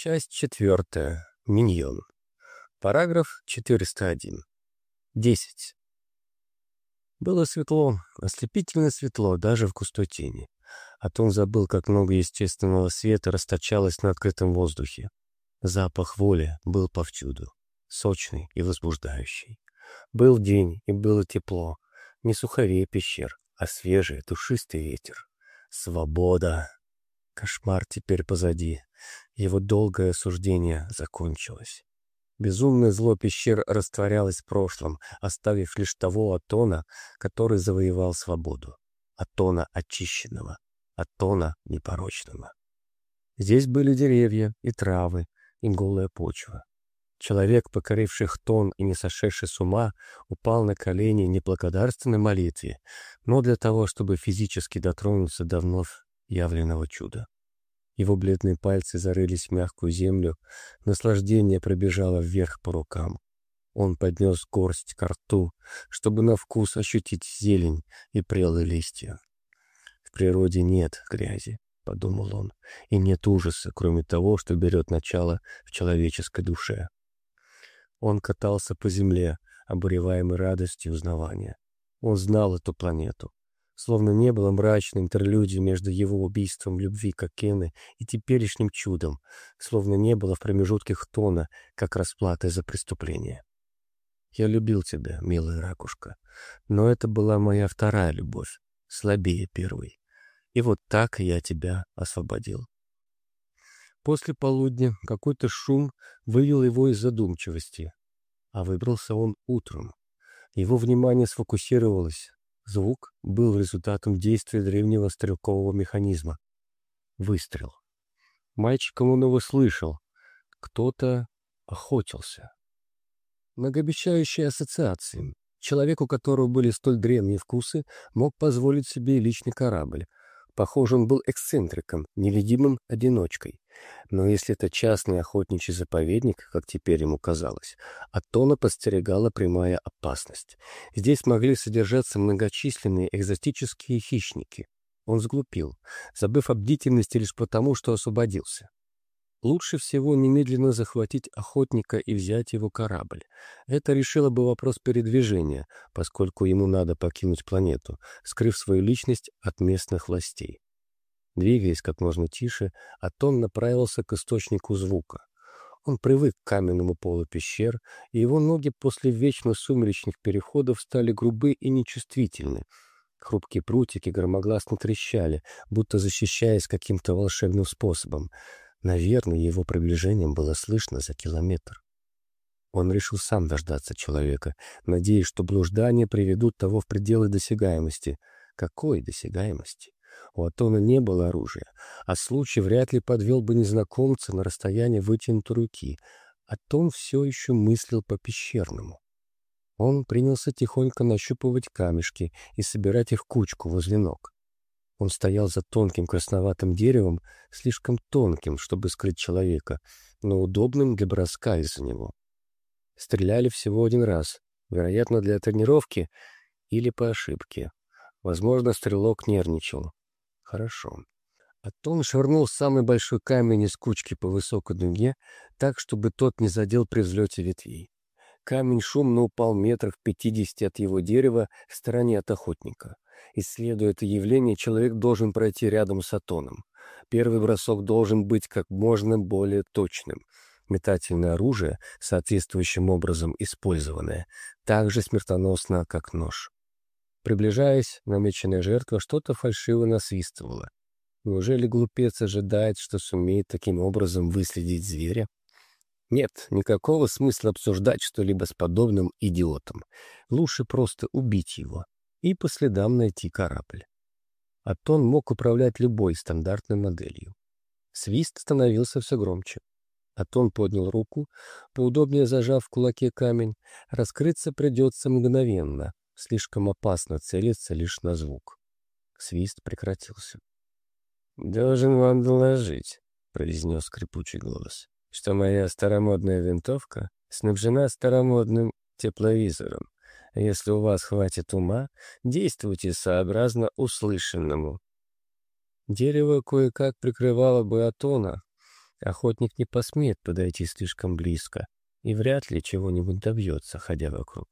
Часть четвертая. Миньон. Параграф 401. 10. Было светло, ослепительно светло, даже в густой тени. А то он забыл, как много естественного света расточалось на открытом воздухе. Запах воли был повсюду, сочный и возбуждающий. Был день, и было тепло, не суховее пещер, а свежий, душистый ветер. Свобода! Кошмар теперь позади. Его долгое суждение закончилось. Безумное зло пещер растворялось в прошлом, оставив лишь того Атона, который завоевал свободу. Атона очищенного, Атона непорочного. Здесь были деревья и травы, и голая почва. Человек, покоривший тон и не сошедший с ума, упал на колени не благодарственной молитве, но для того, чтобы физически дотронуться до вновь явленного чуда. Его бледные пальцы зарылись в мягкую землю, наслаждение пробежало вверх по рукам. Он поднес горсть к рту, чтобы на вкус ощутить зелень и прелые листья. «В природе нет грязи», — подумал он, — «и нет ужаса, кроме того, что берет начало в человеческой душе». Он катался по земле, обуреваемый радостью узнавания. Он знал эту планету словно не было мрачной интерлюдии между его убийством любви Кокены и теперешним чудом, словно не было в промежутке Хтона, как расплаты за преступление. «Я любил тебя, милая ракушка, но это была моя вторая любовь, слабее первой. И вот так я тебя освободил». После полудня какой-то шум вывел его из задумчивости, а выбрался он утром. Его внимание сфокусировалось Звук был результатом действия древнего стрелкового механизма. Выстрел. Мальчиком он его слышал. Кто-то охотился. Многообещающие ассоциации. Человек, у которого были столь древние вкусы, мог позволить себе личный корабль. Похоже, он был эксцентриком, невидимым одиночкой. Но если это частный охотничий заповедник, как теперь ему казалось, Атона подстерегала прямая опасность. Здесь могли содержаться многочисленные экзотические хищники. Он сглупил, забыв о бдительности лишь потому, что освободился. Лучше всего немедленно захватить охотника и взять его корабль. Это решило бы вопрос передвижения, поскольку ему надо покинуть планету, скрыв свою личность от местных властей. Двигаясь как можно тише, Атон направился к источнику звука. Он привык к каменному полу пещер, и его ноги после вечно сумеречных переходов стали грубы и нечувствительны. Хрупкие прутики громогласно трещали, будто защищаясь каким-то волшебным способом. Наверное, его приближением было слышно за километр. Он решил сам дождаться человека, надеясь, что блуждания приведут того в пределы досягаемости. Какой досягаемости? У Атона не было оружия, а случай вряд ли подвел бы незнакомца на расстояние вытянутой руки. Атон все еще мыслил по-пещерному. Он принялся тихонько нащупывать камешки и собирать их кучку возле ног. Он стоял за тонким красноватым деревом, слишком тонким, чтобы скрыть человека, но удобным для броска из-за него. Стреляли всего один раз, вероятно, для тренировки или по ошибке. Возможно, стрелок нервничал. Хорошо. Атон швырнул самый большой камень из кучки по высокой дуге, так, чтобы тот не задел при взлете ветвей. Камень шумно упал метрах пятидесяти от его дерева в стороне от охотника. Исследуя это явление, человек должен пройти рядом с Атоном. Первый бросок должен быть как можно более точным. Метательное оружие, соответствующим образом использованное, так же смертоносно, как нож. Приближаясь, намеченная жертва что-то фальшиво насвистывала. Неужели глупец ожидает, что сумеет таким образом выследить зверя? Нет, никакого смысла обсуждать что-либо с подобным идиотом. Лучше просто убить его и по следам найти корабль. Атон мог управлять любой стандартной моделью. Свист становился все громче. Атон поднял руку, поудобнее зажав в кулаке камень. Раскрыться придется мгновенно, Слишком опасно целиться лишь на звук. Свист прекратился. «Должен вам доложить», — произнес скрипучий голос, «что моя старомодная винтовка снабжена старомодным тепловизором. Если у вас хватит ума, действуйте сообразно услышанному». Дерево кое-как прикрывало бы Атона, Охотник не посмеет подойти слишком близко и вряд ли чего-нибудь добьется, ходя вокруг.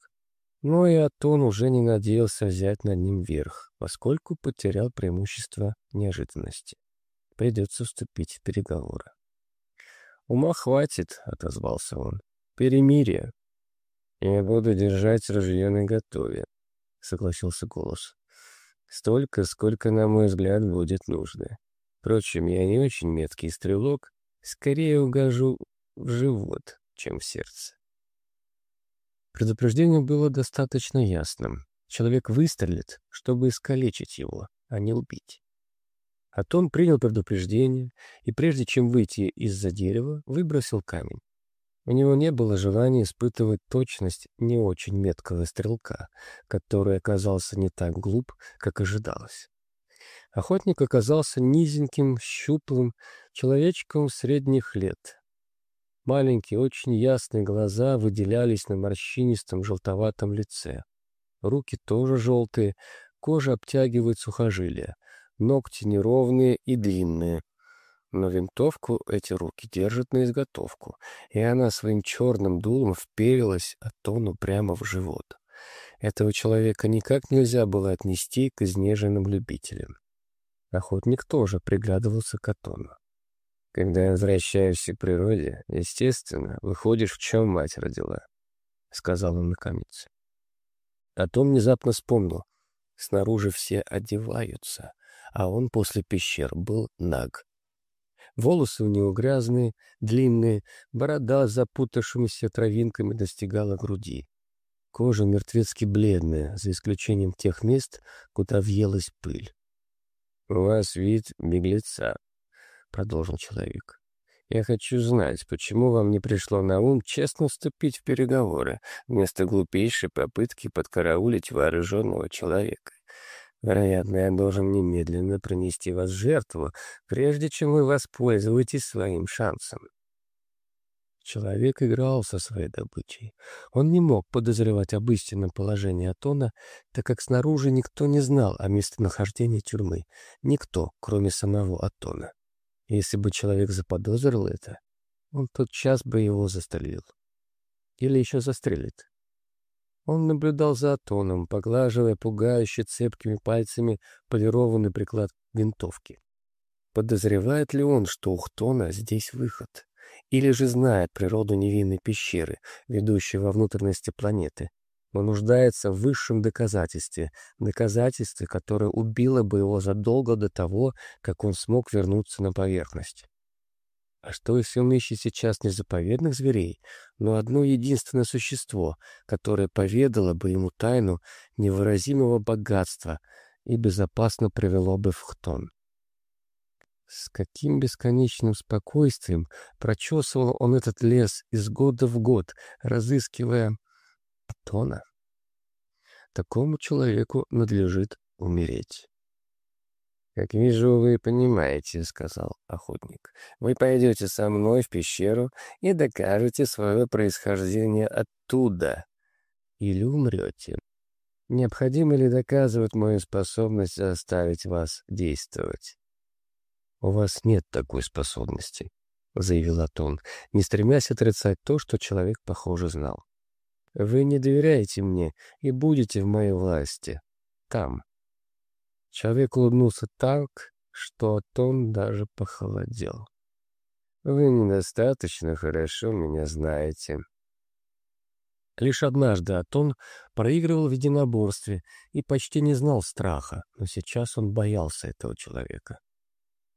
Но и Атон уже не надеялся взять над ним верх, поскольку потерял преимущество неожиданности. Придется вступить в переговоры. «Ума хватит», — отозвался он. «Перемирие». «Я буду держать ружье наготове», — согласился голос. «Столько, сколько, на мой взгляд, будет нужно. Впрочем, я не очень меткий стрелок, скорее угожу в живот, чем в сердце». Предупреждение было достаточно ясным. Человек выстрелит, чтобы искалечить его, а не убить. Атон принял предупреждение и, прежде чем выйти из-за дерева, выбросил камень. У него не было желания испытывать точность не очень меткого стрелка, который оказался не так глуп, как ожидалось. Охотник оказался низеньким, щуплым человечком средних лет, Маленькие, очень ясные глаза выделялись на морщинистом желтоватом лице. Руки тоже желтые, кожа обтягивает сухожилия, ногти неровные и длинные. Но винтовку эти руки держат на изготовку, и она своим черным дулом вперилась Атону прямо в живот. Этого человека никак нельзя было отнести к изнеженным любителям. Охотник тоже приглядывался к Атону. Когда возвращаешься к природе, естественно, выходишь, в чем мать родила, — сказал он наконец. А то внезапно вспомнил. Снаружи все одеваются, а он после пещер был наг. Волосы у него грязные, длинные, борода с запутавшимися травинками достигала груди. Кожа мертвецки бледная, за исключением тех мест, куда въелась пыль. — У вас вид беглеца, продолжил человек. «Я хочу знать, почему вам не пришло на ум честно вступить в переговоры, вместо глупейшей попытки подкараулить вооруженного человека. Вероятно, я должен немедленно принести вас жертву, прежде чем вы воспользуетесь своим шансом». Человек играл со своей добычей. Он не мог подозревать об истинном положении Атона, так как снаружи никто не знал о местонахождении тюрьмы. Никто, кроме самого Атона. Если бы человек заподозрил это, он тот час бы его застрелил. Или еще застрелит. Он наблюдал за Атоном, поглаживая пугающе цепкими пальцами полированный приклад винтовки. Подозревает ли он, что у Хтона здесь выход? Или же знает природу невинной пещеры, ведущей во внутренности планеты, но нуждается в высшем доказательстве, доказательстве, которое убило бы его задолго до того, как он смог вернуться на поверхность. А что, если он ищет сейчас не заповедных зверей, но одно единственное существо, которое поведало бы ему тайну невыразимого богатства и безопасно привело бы в Хтон? С каким бесконечным спокойствием прочесывал он этот лес из года в год, разыскивая Тона. Такому человеку надлежит умереть. «Как вижу, вы понимаете», — сказал охотник. «Вы пойдете со мной в пещеру и докажете свое происхождение оттуда. Или умрете. Необходимо ли доказывать мою способность заставить вас действовать?» «У вас нет такой способности», — заявил Атон, не стремясь отрицать то, что человек, похоже, знал. Вы не доверяете мне и будете в моей власти. Там. Человек улыбнулся так, что Атон даже похолодел. Вы недостаточно хорошо меня знаете. Лишь однажды Атон проигрывал в единоборстве и почти не знал страха, но сейчас он боялся этого человека.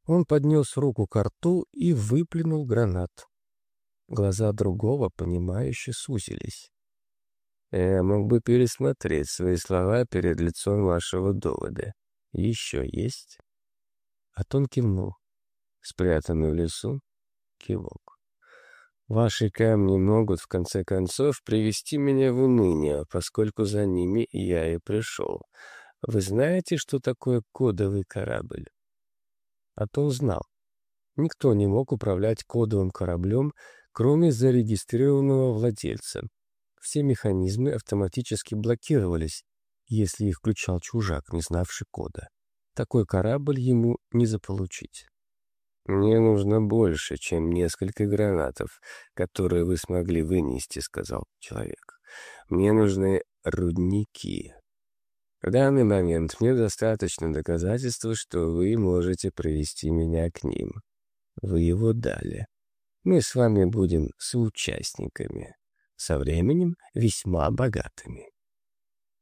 Он поднес руку к рту и выплюнул гранат. Глаза другого, понимающе сузились. Я мог бы пересмотреть свои слова перед лицом вашего довода. Еще есть?» Атон кивнул. Спрятанный в лесу кивок. «Ваши камни могут, в конце концов, привести меня в уныние, поскольку за ними я и пришел. Вы знаете, что такое кодовый корабль?» Атон знал. Никто не мог управлять кодовым кораблем, кроме зарегистрированного владельца, все механизмы автоматически блокировались, если их включал чужак, не знавший кода. Такой корабль ему не заполучить. «Мне нужно больше, чем несколько гранатов, которые вы смогли вынести», — сказал человек. «Мне нужны рудники. В данный момент мне достаточно доказательства, что вы можете провести меня к ним. Вы его дали. Мы с вами будем соучастниками, со временем весьма богатыми».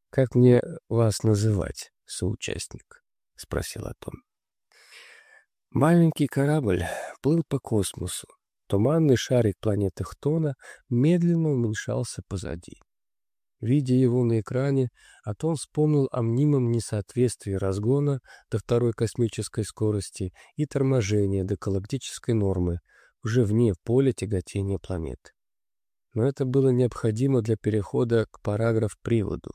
«Как мне вас называть, соучастник?» — спросил Атом. Маленький корабль плыл по космосу. Туманный шарик планеты Хтона медленно уменьшался позади. Видя его на экране, Атон вспомнил о мнимом несоответствии разгона до второй космической скорости и торможения до галактической нормы, уже вне поля тяготения планет. Но это было необходимо для перехода к параграф-приводу.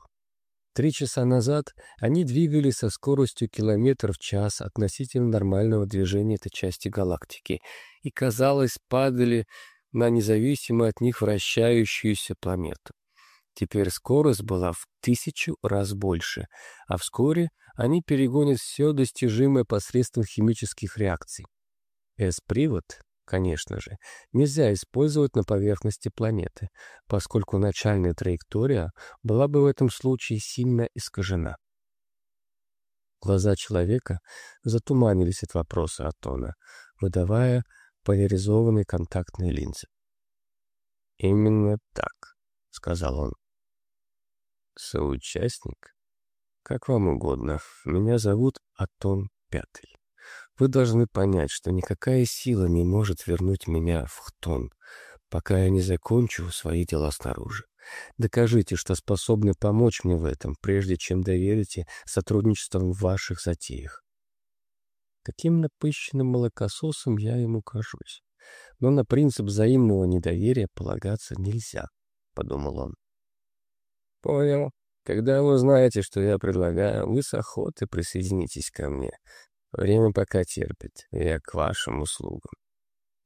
Три часа назад они двигались со скоростью километр в час относительно нормального движения этой части галактики и, казалось, падали на независимо от них вращающуюся планету. Теперь скорость была в тысячу раз больше, а вскоре они перегонят все достижимое посредством химических реакций. С-привод конечно же, нельзя использовать на поверхности планеты, поскольку начальная траектория была бы в этом случае сильно искажена. Глаза человека затуманились от вопроса Атона, выдавая поляризованные контактные линзы. «Именно так», — сказал он. «Соучастник? Как вам угодно. Меня зовут Атон Пятый». Вы должны понять, что никакая сила не может вернуть меня в Хтон, пока я не закончу свои дела снаружи. Докажите, что способны помочь мне в этом, прежде чем доверите сотрудничеством в ваших затеях. Каким напыщенным молокососом я ему кажусь. Но на принцип взаимного недоверия полагаться нельзя, — подумал он. Понял. Когда вы узнаете, что я предлагаю, вы с охотой присоединитесь ко мне. Время пока терпит, я к вашим услугам.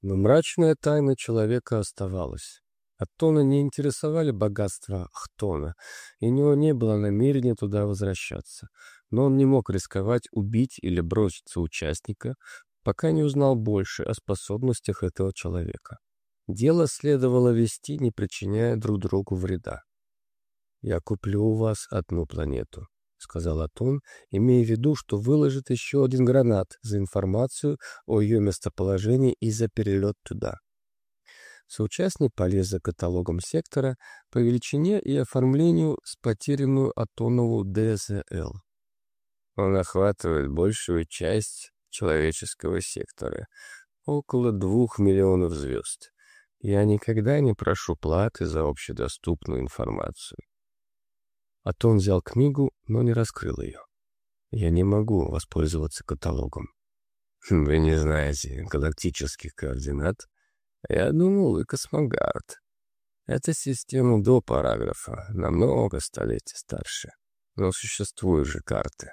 Но мрачная тайна человека оставалась. Аттона не интересовали богатства Хтона, и у него не было намерения туда возвращаться. Но он не мог рисковать убить или броситься участника, пока не узнал больше о способностях этого человека. Дело следовало вести, не причиняя друг другу вреда. «Я куплю у вас одну планету», — сказал Атон, имея в виду, что выложит еще один гранат за информацию о ее местоположении и за перелет туда. Соучастник полез за каталогом сектора по величине и оформлению с потерянную Атонову ДЗЛ. Он охватывает большую часть человеческого сектора, около двух миллионов звезд. Я никогда не прошу платы за общедоступную информацию. Атон взял книгу, но не раскрыл ее. Я не могу воспользоваться каталогом. Вы не знаете галактических координат? Я думал, вы космогард. Это система до параграфа, намного столетий старше. Но существуют же карты.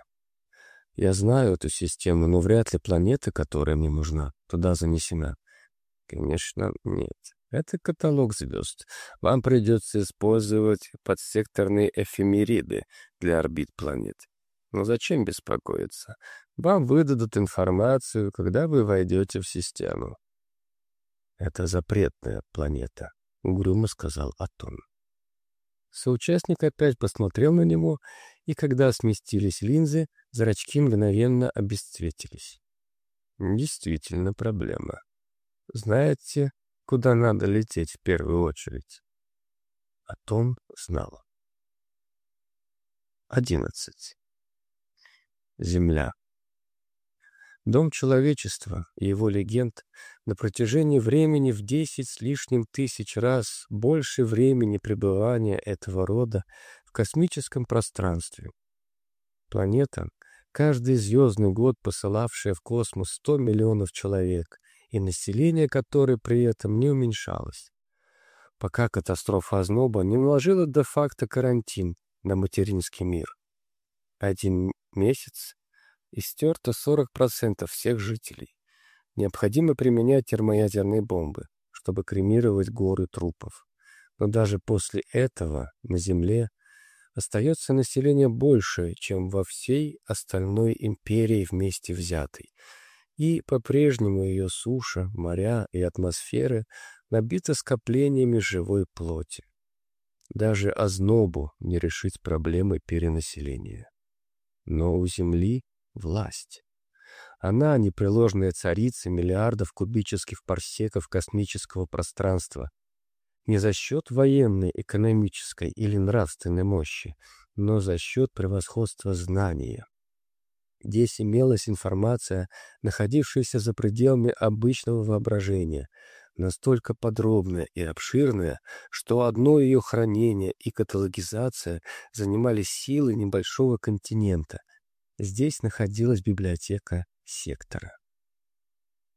Я знаю эту систему, но вряд ли планета, которая мне нужна, туда занесена. Конечно, нет. Это каталог звезд. Вам придется использовать подсекторные эфемериды для орбит планет. Но зачем беспокоиться? Вам выдадут информацию, когда вы войдете в систему. «Это запретная планета», — угрюмо сказал Атон. Соучастник опять посмотрел на него, и когда сместились линзы, зрачки мгновенно обесцветились. «Действительно проблема. Знаете, куда надо лететь в первую очередь. А Том знала. Одиннадцать. Земля. Дом человечества и его легенд на протяжении времени в десять с лишним тысяч раз больше времени пребывания этого рода в космическом пространстве. Планета, каждый звездный год посылавшая в космос сто миллионов человек, и население которой при этом не уменьшалось. Пока катастрофа озноба не наложила де-факто карантин на материнский мир. Один месяц и стерто 40% всех жителей. Необходимо применять термоядерные бомбы, чтобы кремировать горы трупов. Но даже после этого на Земле остается население больше, чем во всей остальной империи вместе взятой — И по-прежнему ее суша, моря и атмосферы набиты скоплениями живой плоти. Даже ознобу не решить проблемы перенаселения. Но у Земли власть. Она — непреложная царица миллиардов кубических парсеков космического пространства. Не за счет военной, экономической или нравственной мощи, но за счет превосходства знания. Здесь имелась информация, находившаяся за пределами обычного воображения, настолько подробная и обширная, что одно ее хранение и каталогизация занимали силы небольшого континента. Здесь находилась библиотека сектора.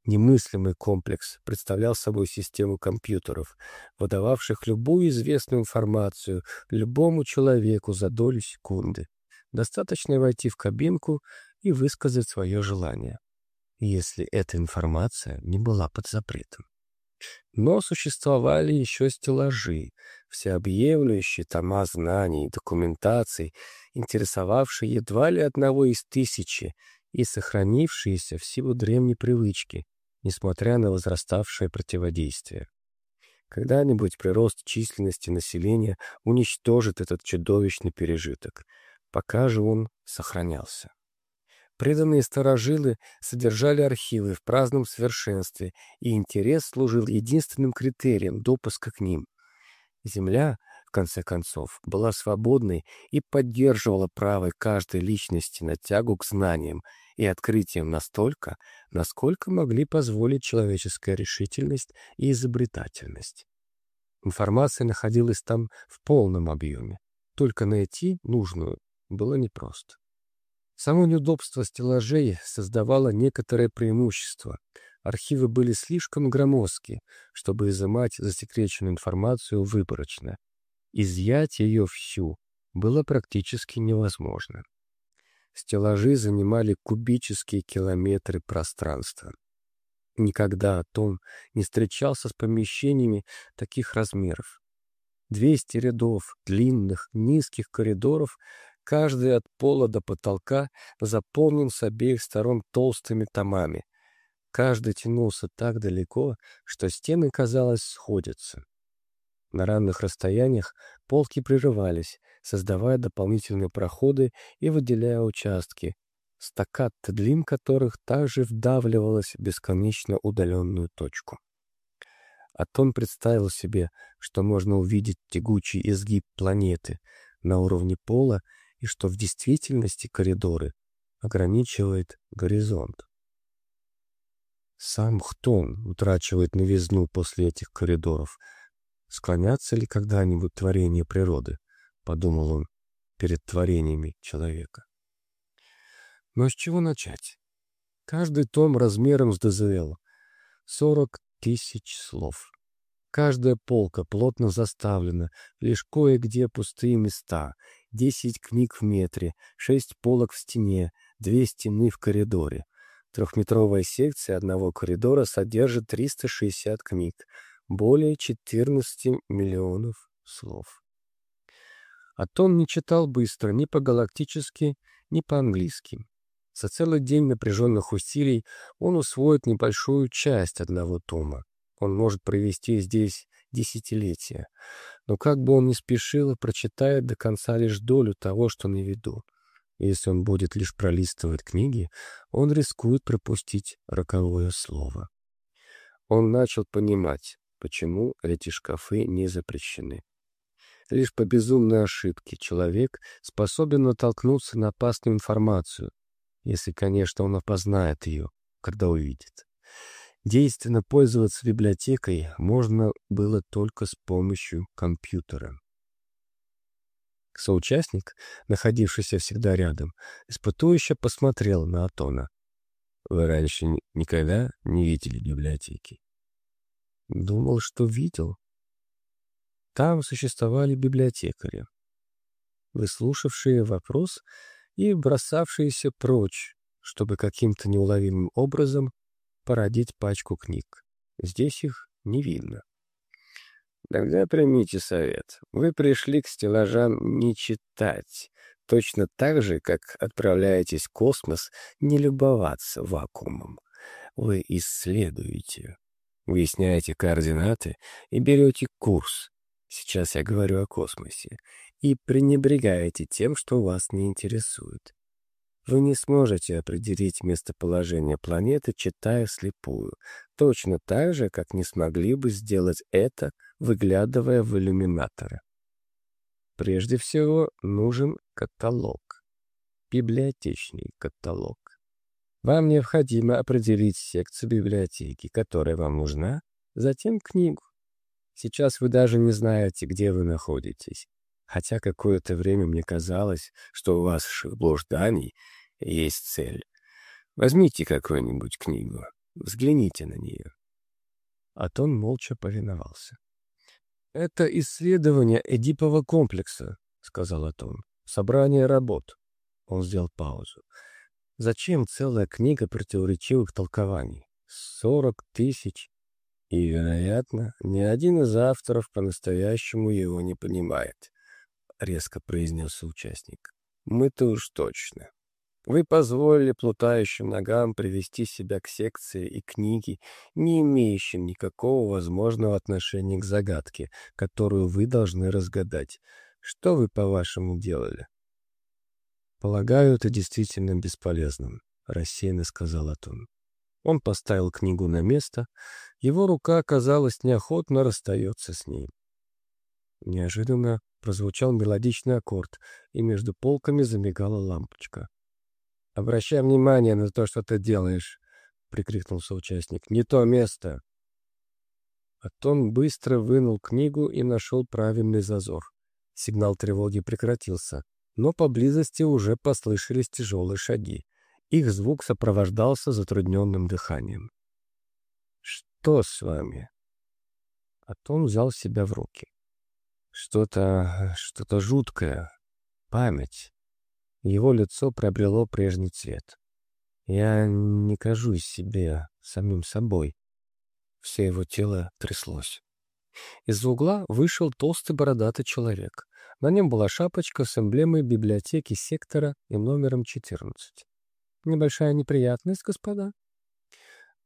Немыслимый комплекс представлял собой систему компьютеров, выдававших любую известную информацию любому человеку за долю секунды. Достаточно войти в кабинку и высказать свое желание, если эта информация не была под запретом. Но существовали еще стеллажи, всеобъемлющие тома знаний и документаций, интересовавшие едва ли одного из тысячи и сохранившиеся в силу древней привычки, несмотря на возраставшее противодействие. Когда-нибудь прирост численности населения уничтожит этот чудовищный пережиток, пока же он сохранялся. Преданные старожилы содержали архивы в праздном совершенстве, и интерес служил единственным критерием допуска к ним. Земля, в конце концов, была свободной и поддерживала право каждой личности на тягу к знаниям и открытиям настолько, насколько могли позволить человеческая решительность и изобретательность. Информация находилась там в полном объеме, только найти нужную было непросто. Само неудобство стеллажей создавало некоторое преимущество. Архивы были слишком громоздки, чтобы изымать засекреченную информацию выборочно. Изъять ее всю было практически невозможно. Стеллажи занимали кубические километры пространства. Никогда Том не встречался с помещениями таких размеров. Двести рядов длинных, низких коридоров Каждый от пола до потолка заполнен с обеих сторон толстыми томами. Каждый тянулся так далеко, что стены, казалось, сходятся. На равных расстояниях полки прерывались, создавая дополнительные проходы и выделяя участки, стаккат длин которых также вдавливалась в бесконечно удаленную точку. Атон представил себе, что можно увидеть тягучий изгиб планеты на уровне пола и что в действительности коридоры ограничивает горизонт. Сам Хтон утрачивает новизну после этих коридоров. Склонятся ли когда-нибудь творения природы, подумал он, перед творениями человека. Но с чего начать? Каждый том размером с ДЗЛ. Сорок тысяч слов. Каждая полка плотно заставлена, лишь кое-где пустые места, десять книг в метре, шесть полок в стене, две стены в коридоре. Трехметровая секция одного коридора содержит 360 книг, более 14 миллионов слов. Атон не читал быстро ни по-галактически, ни по-английски. За целый день напряженных усилий он усвоит небольшую часть одного тома. Он может провести здесь десятилетия. Но как бы он ни спешил, прочитает до конца лишь долю того, что на виду. Если он будет лишь пролистывать книги, он рискует пропустить роковое слово. Он начал понимать, почему эти шкафы не запрещены. Лишь по безумной ошибке человек способен натолкнуться на опасную информацию, если, конечно, он опознает ее, когда увидит. Действенно пользоваться библиотекой можно было только с помощью компьютера. Соучастник, находившийся всегда рядом, испытующе посмотрел на Атона. «Вы раньше никогда не видели библиотеки?» «Думал, что видел. Там существовали библиотекари, выслушавшие вопрос и бросавшиеся прочь, чтобы каким-то неуловимым образом породить пачку книг. Здесь их не видно. Тогда примите совет. Вы пришли к стеллажам не читать, точно так же, как отправляетесь в космос не любоваться вакуумом. Вы исследуете, выясняете координаты и берете курс. Сейчас я говорю о космосе. И пренебрегаете тем, что вас не интересует. Вы не сможете определить местоположение планеты, читая слепую, точно так же, как не смогли бы сделать это, выглядывая в иллюминаторы. Прежде всего, нужен каталог. Библиотечный каталог. Вам необходимо определить секцию библиотеки, которая вам нужна, затем книгу. Сейчас вы даже не знаете, где вы находитесь. Хотя какое-то время мне казалось, что у ваших блужданий есть цель. Возьмите какую-нибудь книгу, взгляните на нее. Атон молча повиновался. «Это исследование Эдипового комплекса», — сказал Атон. «Собрание работ». Он сделал паузу. «Зачем целая книга противоречивых толкований? Сорок тысяч. И, вероятно, ни один из авторов по-настоящему его не понимает», — резко произнес участник. «Мы-то уж точно». Вы позволили плутающим ногам привести себя к секции и книге, не имеющим никакого возможного отношения к загадке, которую вы должны разгадать. Что вы, по-вашему, делали? «Полагаю, это действительно бесполезным», — рассеянно сказал Атон. Он поставил книгу на место, его рука, казалось, неохотно расстается с ней. Неожиданно прозвучал мелодичный аккорд, и между полками замигала лампочка. «Обращай внимание на то, что ты делаешь!» — прикрикнул соучастник. «Не то место!» Атон быстро вынул книгу и нашел правильный зазор. Сигнал тревоги прекратился, но поблизости уже послышались тяжелые шаги. Их звук сопровождался затрудненным дыханием. «Что с вами?» Атон взял себя в руки. «Что-то... что-то жуткое. Память. Его лицо приобрело прежний цвет. Я не кажусь себе самим собой. Все его тело тряслось. Из-за угла вышел толстый бородатый человек. На нем была шапочка с эмблемой библиотеки сектора и номером 14. Небольшая неприятность, господа.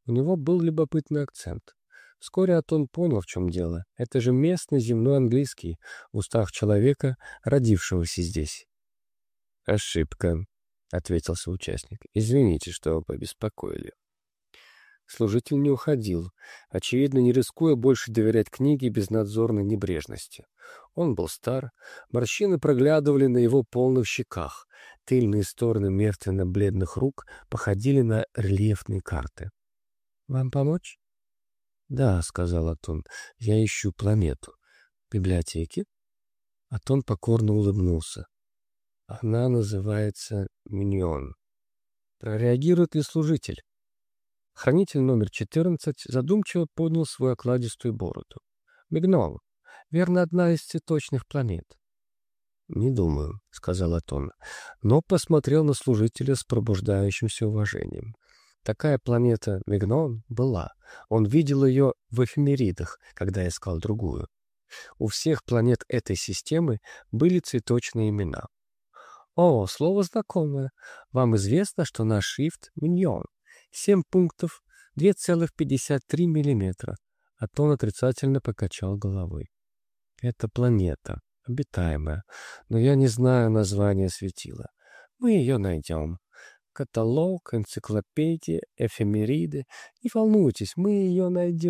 У него был любопытный акцент. Вскоре Атон понял, в чем дело. Это же местный земной английский в устах человека, родившегося здесь. «Ошибка», — ответил соучастник. «Извините, что побеспокоили». Служитель не уходил, очевидно, не рискуя больше доверять книге без надзорной небрежности. Он был стар, морщины проглядывали на его полных щеках, тыльные стороны мертвенно-бледных рук походили на рельефные карты. «Вам помочь?» «Да», — сказал Атон, — «я ищу планету». «Библиотеки?» Атон покорно улыбнулся. Она называется Миньон. Прореагирует ли служитель? Хранитель номер 14 задумчиво поднял свою окладистую бороду. Мигнол. Верно, одна из цветочных планет. «Не думаю», — сказал Атон, но посмотрел на служителя с пробуждающимся уважением. Такая планета Мигнон была. Он видел ее в эфемеридах, когда искал другую. У всех планет этой системы были цветочные имена. О, слово знакомое. Вам известно, что наш шрифт — миньон. Семь пунктов, 2,53 миллиметра. А то отрицательно покачал головой. Это планета, обитаемая, но я не знаю названия светила. Мы ее найдем. Каталог, энциклопедия, эфемериды. Не волнуйтесь, мы ее найдем.